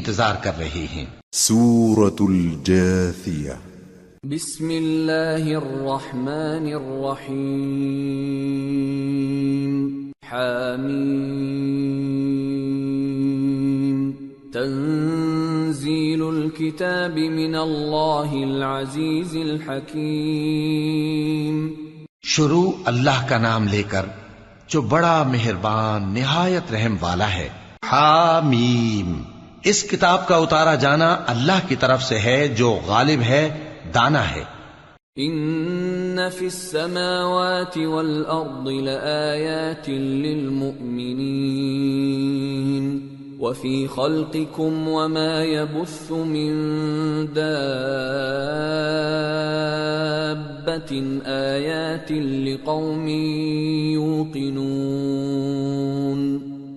انتظار کر رہے ہیں۔ سورة الجاثية بسم الله الرحمن الرحيم حميم تنزيل الكتاب من الله العزيز الحكيم شروع اللہ کا نام لے کر جو بڑا مہربان نہایت رحم والا ہے۔ حامیم۔ اس کتاب کا اتارا جانا اللہ کی طرف سے ہے جو غالب ہے، دانا ہے۔ ان في السماوات والارض لآيات للمؤمنين وفي خلقكم وما يبث من دابة آيات لقوم يوقنون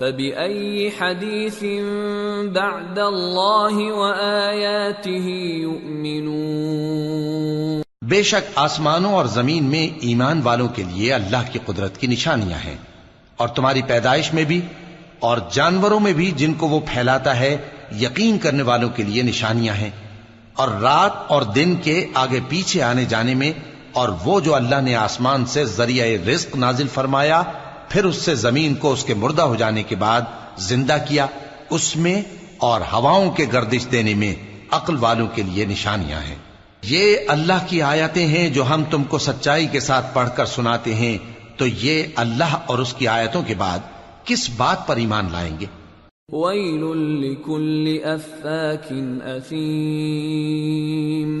فبأي حديث بعد الله وآياته يؤمنون بے شک آسمانوں اور زمین میں ایمان والوں کے لیے اللہ کی قدرت کی نشانیاں ہیں اور تمہاری پیدائش میں بھی اور جانوروں میں بھی جن کو وہ پھیلاتا ہے، یقین کرنے والوں کے لیے نشانیاں ہیں۔ اور رات اور دن کے آگے پیچھے آنے جانے میں اور وہ جو اللہ نے آسمان سے ذریعہ رزق نازل فرمایا پھر اس سے زمین کو اس کے مردہ ہو جانے کے بعد زندہ کیا، اس میں اور ہواؤں کے گردش دینے میں عقل والوں کے لیے نشانیاں ہیں۔ یہ اللہ کی آیتیں ہیں جو ہم تم کو سچائی کے ساتھ پڑھ کر سناتے ہیں۔ تو یہ اللہ اور اس کی آیتوں کے بعد کس بات پر ایمان لائیں گے؟ ويل لكل افاك اثيم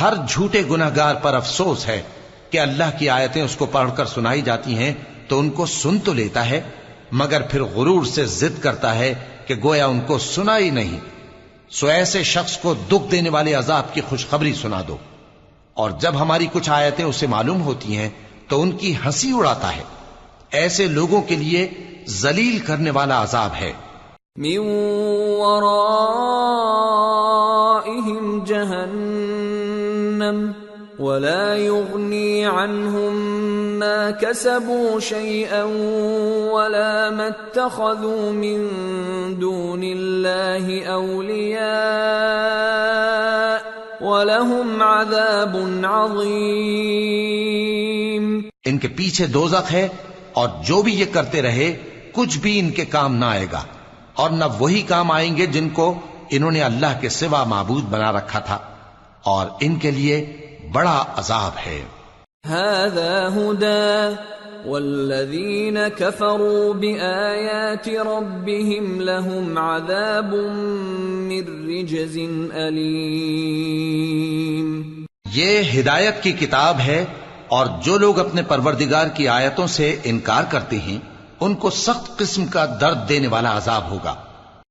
ہر جھوٹے گناہگار پر افسوس ہے کہ اللہ کی آیتیں اس کو پڑھ کر سنائی جاتی ہیں تو ان کو سن تو لیتا ہے، مگر پھر غرور سے ضد کرتا ہے کہ گویا ان کو سنا ہی نہیں۔ سو ایسے شخص کو دکھ دینے والے عذاب کی خوشخبری سنا دو۔ اور جب ہماری کچھ آیتیں اسے معلوم ہوتی ہیں تو ان کی ہنسی اڑاتا ہے۔ ایسے لوگوں کے لیے ذلیل کرنے والا عذاب ہے۔ من جهنم ولا يغني عنهم ما كسبوا شيئا ولا ما اتخذوا من دون الله اولياء ولهم عذاب عظيم. ان کے پیچھے دوزخ ہے اور جو بھی یہ کرتے رہے، کچھ بھی ان کے کام نہ آئے گا۔ اور نہ وہی کام آئیں گے جن کو انہوں نے اللہ کے سوا معبود بنا رکھا تھا۔ اور ان کے لیے بڑا عذاب ہے۔ هذا هدى والذين كفروا بآيات ربهم لهم عذاب من رجز أليم۔ یہ ہدایت کی کتاب ہے اور جو لوگ اپنے پروردگار کی آیتوں سے انکار کرتے ہیں ان کو سخت قسم کا درد دینے والا عذاب ہوگا۔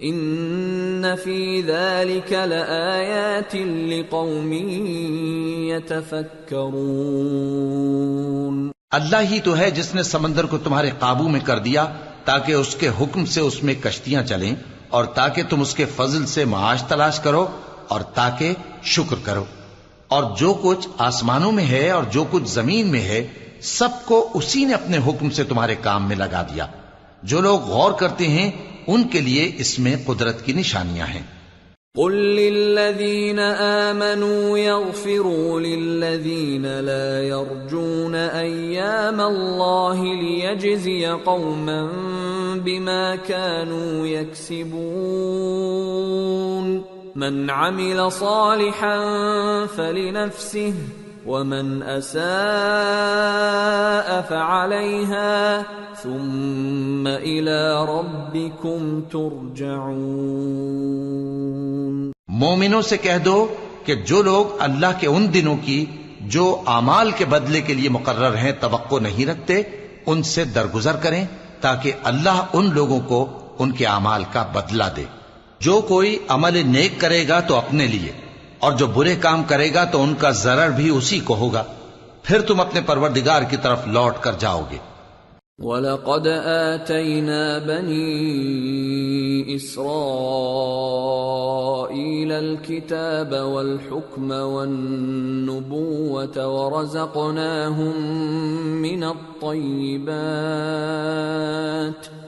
ان فی ذلك لآیات لقوم یتفکرون اللہ ہی تو ہے جس نے سمندر کو تمہارے قابو میں کر دیا تاکہ اس کے حکم سے اس میں کشتیاں چلیں اور تاکہ تم اس کے فضل سے معاش تلاش کرو اور تاکہ شکر کرو۔ اور جو کچھ آسمانوں میں ہے اور جو کچھ زمین میں ہے، سب کو اسی نے اپنے حکم سے تمہارے کام میں لگا دیا۔ جو لوگ غور کرتے ہیں ان کے لیے اس میں قدرت کی نشانیاں ہیں۔ قل للذين آمنوا يغفروا للذين لا يرجون أيام الله ليجزي قوما بما كانوا يكسبون من عمل صالحا فلنفسه ومن أساء فعليها ثم إلى ربكم ترجعون مومنوں سے کہہ دو کہ جو لوگ اللہ کے ان دنوں کی، جو اعمال کے بدلے کے لیے مقرر ہیں، توقع نہیں رکھتے، ان سے درگزر کریں تاکہ اللہ ان لوگوں کو ان کے اعمال کا بدلہ دے۔ جو کوئی عمل نیک کرے گا تو اپنے لیے۔ اور جو برے کام کرے گا تو ان کا ضرر بھی اسی کو ہوگا۔ پھر تم اپنے پروردگار کی طرف لوٹ کر جاؤ گے۔ وَلَقَدْ آتَيْنَا بَنِي إِسْرَائِيلَ الْكِتَابَ وَالْحُكْمَ وَالنُّبُوَّةَ وَرَزَقْنَاهُمْ مِنَ الطَّيِّبَاتِ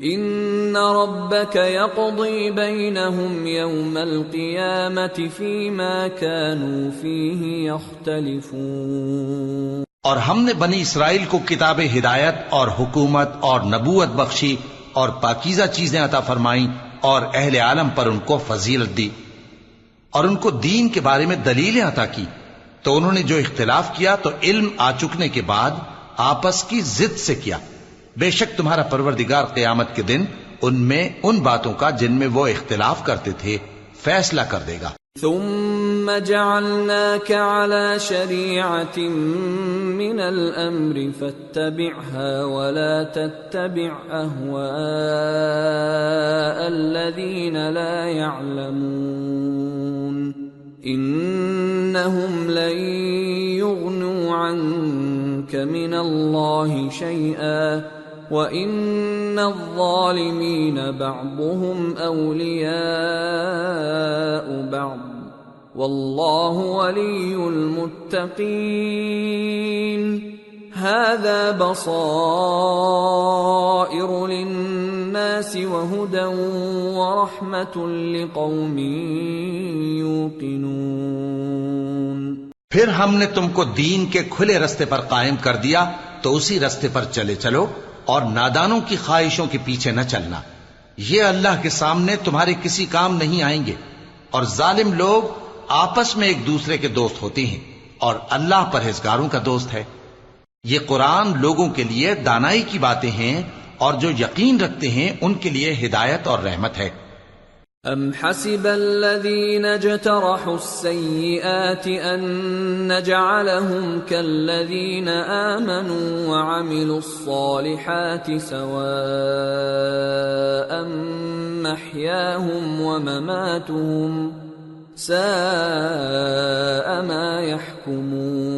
ان ربك يقضي بينهم يوم القيامه فيما كانوا فيه يختلفون اور ہم نے بنی اسرائیل کو کتاب ہدایت اور حکومت اور نبوت بخشی اور پاکیزہ چیزیں عطا فرمائیں اور اہل عالم پر ان کو فضیلت دی اور ان کو دین کے بارے میں دلیلیں عطا کی تو انہوں نے جو اختلاف کیا تو علم آ چکنے کے بعد آپس کی ضد سے کیا۔ بے شک تمہارا پروردگار قیامت کے دن ان میں ان باتوں کا جن میں وہ اختلاف کرتے تھے، فیصلہ کر دے گا۔ ثم جعلناك على شريعة من الأمر فاتبعها ولا تتبع أهواء الذين لا يعلمون إنهم لن يغنوا عنك من الله شيئا وَإِنَّ الظَّالِمِينَ بَعْضُهُمْ أَوْلِيَاءُ بَعْضٍ وَاللَّهُ وَلِيُّ الْمُتَّقِينَ هَذَا بَصَائِرُ لِلنَّاسِ وَهُدًى وَرَحْمَةٌ لِقَوْمٍ يُوقِنُونَ۔ پھر ہم نے تم کو دین کے کھلے رستے پر قائم کر دیا تو اسی رستے پر چلے چلو۔ اور نادانوں کی خواہشوں کے پیچھے نہ چلنا۔ یہ اللہ کے سامنے تمہارے کسی کام نہیں آئیں گے۔ اور ظالم لوگ آپس میں ایک دوسرے کے دوست ہوتے ہیں اور اللہ پرہیزگاروں کا دوست ہے۔ یہ قرآن لوگوں کے لیے دانائی کی باتیں ہیں اور جو یقین رکھتے ہیں ان کے لیے ہدایت اور رحمت ہے۔ ام حسب الذين اجترحوا السيئات ان نجعلهم كالذين امنوا وعملوا الصالحات سواء محياهم ومماتهم ساء ما يحكمون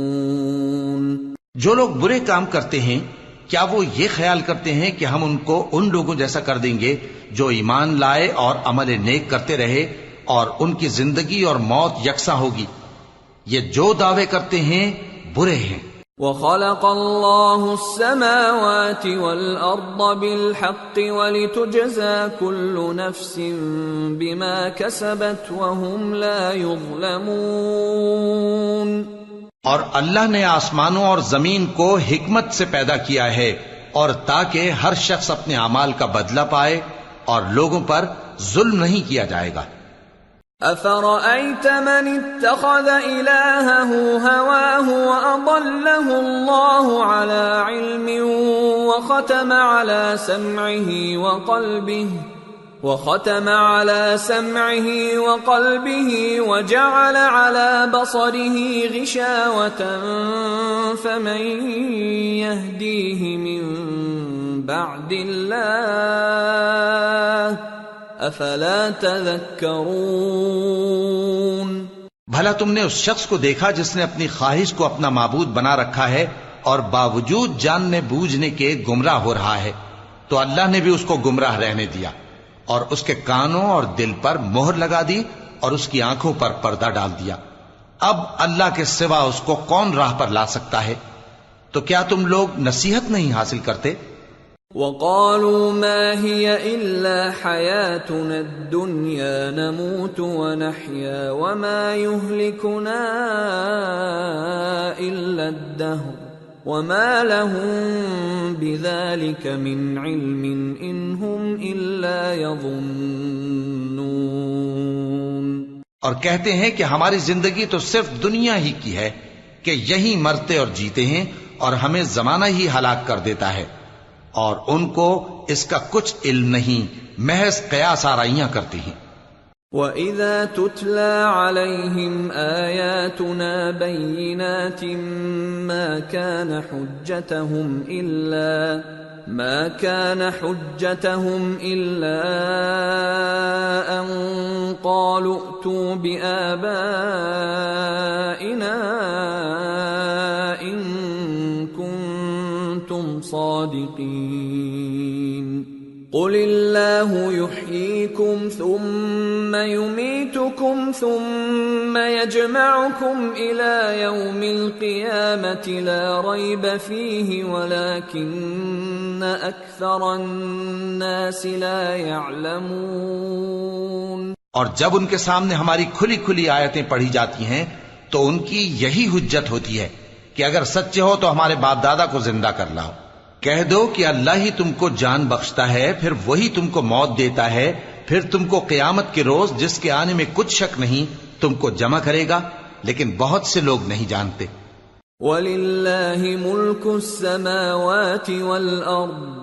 جو لوگ برے کام کرتے ہیں کیا وہ یہ خیال کرتے ہیں کہ ہم ان کو ان لوگوں جیسا کر دیں گے جو ایمان لائے اور عمل نیک کرتے رہے اور ان کی زندگی اور موت یکساں ہوگی؟ یہ جو دعوے کرتے ہیں، برے ہیں۔ وخلق الله السماوات والأرض بالحق ولتجزى كل نفس بما كسبت وهم لا يظلمون اور اللہ نے آسمانوں اور زمین کو حکمت سے پیدا کیا ہے اور تاکہ ہر شخص اپنے اعمال کا بدلہ پائے اور لوگوں پر ظلم نہیں کیا جائے گا۔ افرأيت من اتخذ إلهه هواه وأضله الله على علم وختم على سمعه وقلبه وختم على سمعه وقلبه وجعل على بصره غشاوة، فمن يهديه من بعد الله، أفلا تذكرون؟ بھلا تم نے اس شخص کو دیکھا جس نے اپنی خواہش کو اپنا معبود بنا رکھا ہے اور باوجود جاننے بوجھنے کے گمراہ ہو رہا ہے، تو اللہ نے بھی اس کو گمراہ رہنے دیا۔ اور اس کے کانوں اور دل پر مہر لگا دی اور اس کی آنکھوں پر پردہ ڈال دیا۔ اب اللہ کے سوا اس کو کون راہ پر لا سکتا ہے؟ تو کیا تم لوگ نصیحت نہیں حاصل کرتے؟ وقالوا ما هي إلا حياتنا الدنيا، نموت ونحيا وما يهلكنا إلا الدهر. وما لهم بذلك من علم إن هم إلا يظنون۔ اور کہتے ہیں کہ ہماری زندگی تو صرف دنیا ہی کی ہے کہ یہی مرتے اور جیتے ہیں اور ہمیں زمانہ ہی ہلاک کر دیتا ہے۔ اور ان کو اس کا کچھ علم نہیں، محض قیاس آرائیاں کرتی ہیں۔ وَإِذَا تُتْلَى عَلَيْهِمْ آيَاتُنَا بَيِّنَاتٍ مَا كَانَ حُجَّتَهُمْ إِلَّا ما كان حجتهم إلا أن قالوا ائتوا بآبائنا إن كنتم صادقين قل الله يحييكم ثم ثم يميتكم ثم يجمعكم إلى يوم القيامة لا ريب فيه ولكن أكثر الناس لا يعلمون اور جب ان کے سامنے ہماری کھلی کھلی آیتیں پڑھی جاتی ہیں تو ان کی یہی حجت ہوتی ہے کہ اگر سچے ہو تو ہمارے باپ دادا کو زندہ کر لاؤ۔ کہہ دو کہ اللہ ہی تم کو جان بخشتا ہے پھر وہی تم کو موت دیتا ہے پھر تم کو قیامت کے روز جس کے آنے میں کچھ شک نہیں تم کو جمع کرے گا لیکن بہت سے لوگ نہیں جانتے۔ وَلِلَّهِ مُلْكُ السَّمَاوَاتِ وَالْأَرْضِ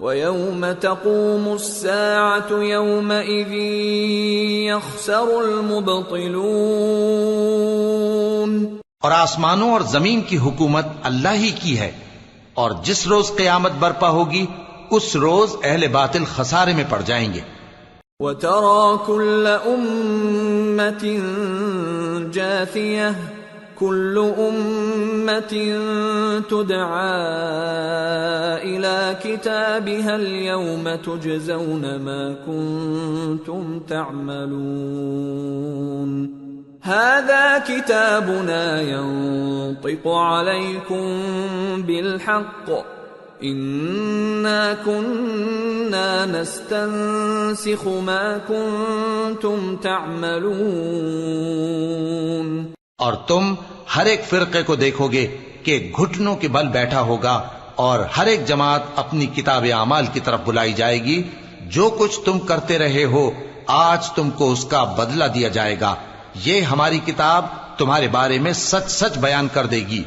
وَيَوْمَ تَقُومُ السَّاعَةُ يَوْمَئِذٍ يَخْسَرُ الْمُبْطِلُونَ۔ اور آسمانوں اور زمین کی حکومت اللہ ہی کی ہے۔ اور جس روز قیامت برپا ہوگی، اس روز اہل باطل خسارے میں پڑ جائیں گے۔ وَتَرَى كُلَّ أُمَّةٍ جَاثِيَةٍ، كُلُّ أُمَّةٍ تُدْعَى إِلَى كِتَابِهَا الْيَوْمَ تُجْزَوْنَ مَا كُنتُمْ تَعْمَلُونَ۔ هذا كتابنا ينطق عليكم بالحق. إنا كنا نستنسخ ما كنتم تعملون. اور تم ہر ایک فرقے کو دیکھو گے کہ گھٹنوں کے بل بیٹھا ہوگا اور ہر ایک جماعت اپنی کتاب اعمال کی طرف بلائی جائے گی۔ جو کچھ تم کرتے رہے ہو، آج تم کو اس کا بدلہ دیا جائے گا۔ یہ ہماری کتاب تمہارے بارے میں سچ سچ بیان کر دے گی۔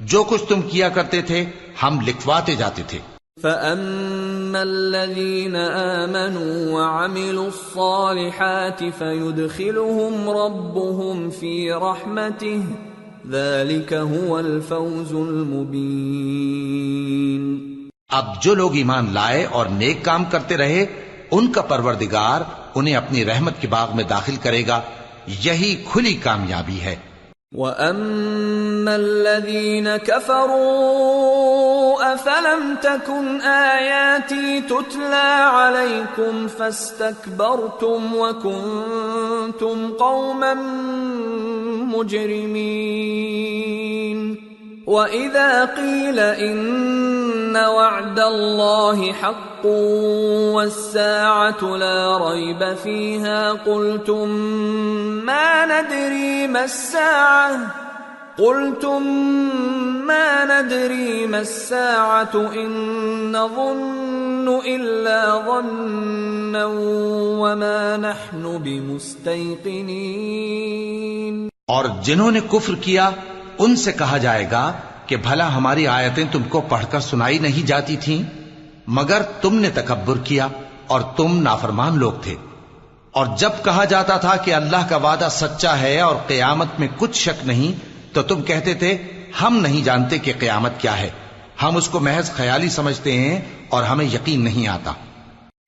جو کچھ تم کیا کرتے تھے ہم لکھواتے جاتے تھے۔ فَأَمَّا الَّذِينَ آمَنُوا وَعَمِلُوا الصَّالِحَاتِ فَيُدْخِلُهُمْ رَبُّهُمْ فِي رَحْمَتِهِ ذَلِكَ هُوَ الْفَوْزُ الْمُبِينَ۔ اب جو لوگ ایمان لائے اور نیک کام کرتے رہے ان کا پروردگار انہیں اپنی رحمت کے باغ میں داخل کرے گا۔ یہی کھلی کامیابی ہے۔ وَأَمَّا الَّذِينَ كَفَرُوا أَفَلَمْ تَكُنْ آيَاتِي تُتْلَى عَلَيْكُمْ فَاسْتَكْبَرْتُمْ وَكُنْتُمْ قَوْمًا مُجْرِمِينَ وَإِذَا قِيلَ إِنَّ وَعْدَ اللَّهِ حَقٌّ وَالسَّاعَةُ لَا رَيْبَ فِيهَا قُلْتُمْ مَا نَدْرِي مَا السَّاعَةُ قُلْتُمْ مَا نَدْرِي مَا السَّاعَةُ إِن نَّظُنُّ إِلَّا ظَنًّا وَمَا نَحْنُ بِمُسْتَيْقِنِينَ اور جنہوں نے کفر کیا، ان سے کہا جائے گا کہ بھلا ہماری آیتیں تم کو پڑھ کر سنائی نہیں جاتی تھیں، مگر تم نے تکبر کیا اور تم نافرمان لوگ تھے۔ اور جب کہا جاتا تھا کہ اللہ کا وعدہ سچا ہے اور قیامت میں کچھ شک نہیں، تو تم کہتے تھے، ہم نہیں جانتے کہ قیامت کیا ہے۔ ہم اس کو محض خیالی سمجھتے ہیں اور ہمیں یقین نہیں آتا۔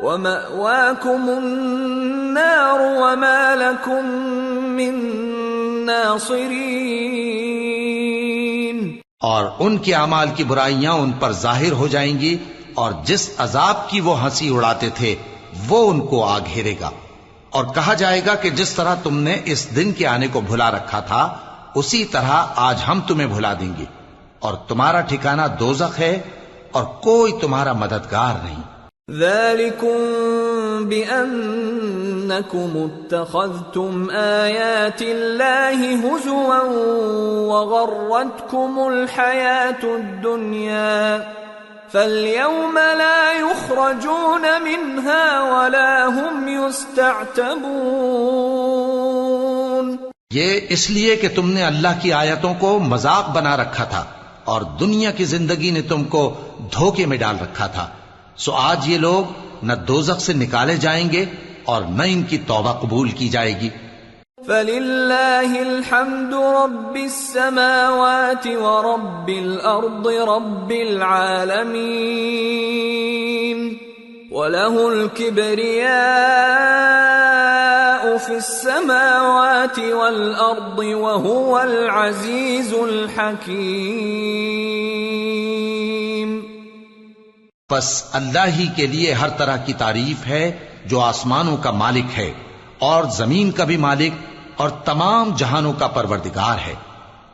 ومأواكم النار وما لكم من ناصرين اور ان کے اعمال کی برائیاں ان پر ظاہر ہو جائیں گی اور جس عذاب کی وہ ہنسی اڑاتے تھے، وہ ان کو آ گھیرے گا۔ اور کہا جائے گا کہ جس طرح تم نے اس دن کے آنے کو بھلا رکھا تھا، اسی طرح آج ہم تمہیں بھلا دیں گے۔ اور تمہارا ٹھکانہ دوزخ ہے اور کوئی تمہارا مددگار نہیں۔ ذلكم بأنكم اتخذتم آيات الله هزوا وغرتكم الحياة الدنيا فاليوم لا يخرجون منها ولا هم يستعتبون یہ اس لیے کہ تم نے اللہ کی آیتوں کو مذاق بنا رکھا تھا اور دنیا کی زندگی نے تم کو دھوکے میں ڈال رکھا تھا۔ سو آج یہ لوگ نہ دوزخ سے نکالے جائیں گے اور نہ ان کی توبہ قبول کی جائے گی۔ فلله الحمد رب السماوات ورب الأرض رب العالمين وله الكبرياء في السماوات والأرض وهو العزيز الحكيم بس اللہ ہی کے لیے ہر طرح کی تعریف ہے جو آسمانوں کا مالک ہے اور زمین کا بھی مالک اور تمام جہانوں کا پروردگار ہے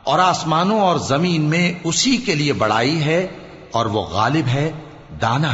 اور آسمانوں اور زمین میں اسی کے لیے بڑائی ہے اور وہ غالب ہے، دانا ہے۔